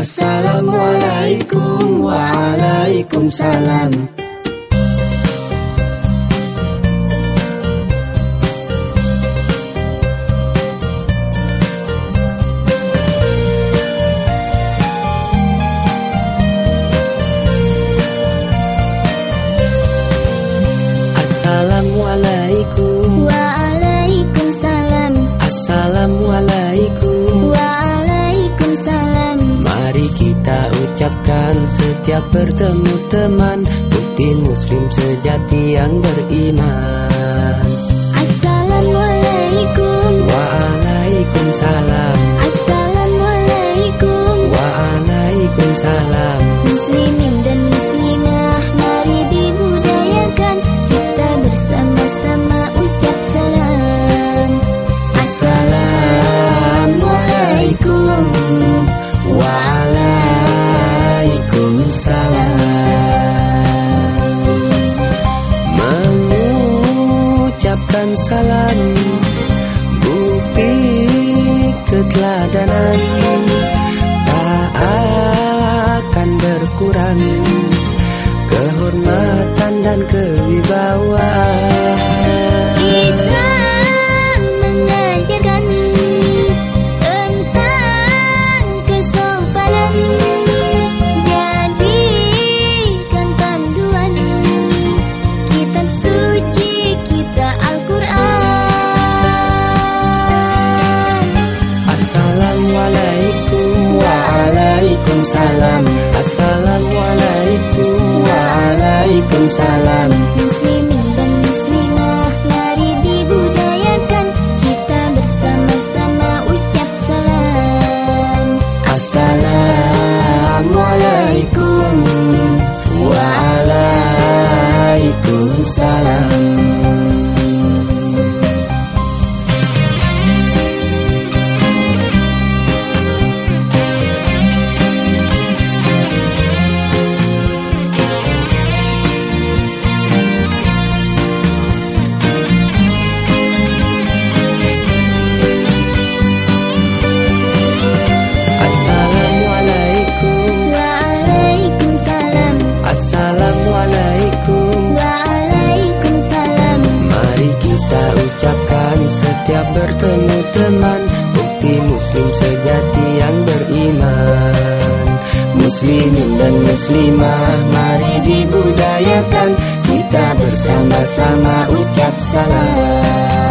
Assalamualaikum Waalaikumsalam setiap bertemu teman Bukti muslim sejati yang beriman. Assalamualaikum. Waalaikumsalam. Assalamualaikum. Waalaikumsalam Mengucapkan salam. Bukti keteladanan Assalamualaikum. Waalaikumsalam. Assalamualaikum. Waalaikumsalam. Muslimin dan muslimah mari dibudayakan. Kita bersama-sama ucap salam. Assalamualaikum. Waalaikumsalam setiap bertemu teman Bukti muslim sejati yang beriman. Muslimin dan muslimah mari dibudayakan. Kita bersama-sama ucap salam